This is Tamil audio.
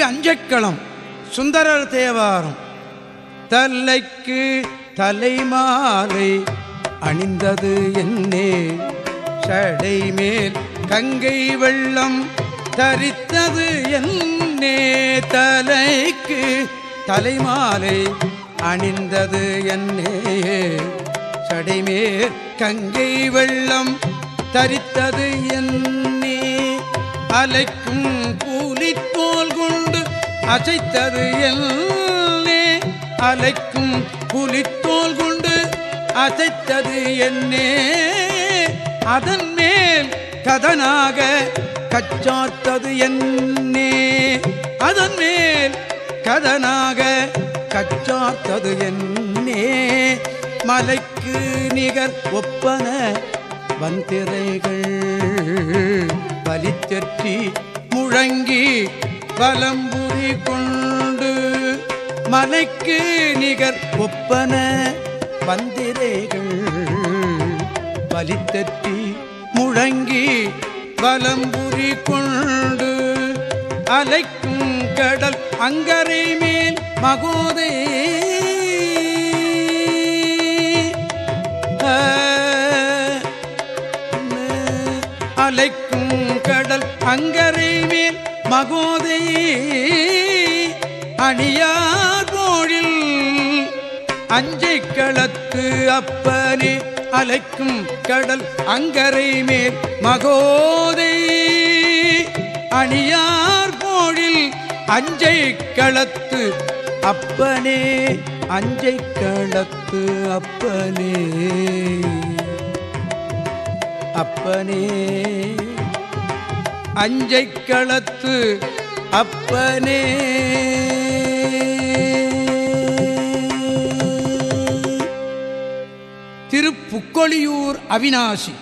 திரு அஞ்சக்களம் சுந்தரர் தேவாரம். தலைக்கு தலைமாலை அணிந்தது என்னே. சடை மேல் கங்கை வெள்ளம் தரித்தது என்னே. தலைக்கு தலைமாலை அணிந்தது என்னே. சடைமேல் கங்கை வெள்ளம் தரித்தது என்னே. அலைக்கும் கூலித்தோல் கொண்டு அசைத்தது என்னே. அலைக்கும் புலித்தோல் கொண்டு அசைத்தது என்னே. அதன் மேல் கதனாக கச்சாத்தது என்னே. அதன் மேல் கதனாக கச்சாத்தது என்னே. மலைக்கு நிகர் ஒப்பன வந்திரைகள் பலித்தற்றி முழங்கி பலம்புரி கொண்டு மலைக்கு நிகர் ஒப்பன வந்திரைகள் பலித்தத்தி முழங்கி வலம்புரி கொண்டு அலைக்கும் கடல் அங்கரை மேல் மகோதை அலைக்கும் கடல் அங்கரை மேல் மகோதை அணியார் போழில் அஞ்சை களத்து அப்பனே அலைக்கும் கடல் அங்கரை மேல். மகோதை அணியார் போழில் அஞ்சை களத்து அப்பனே அஞ்சை களத்து அப்பனே அப்பனே. அஞ்சை களத்து அப்பனே. திருப்புக்கொழியூர் அவினாசி.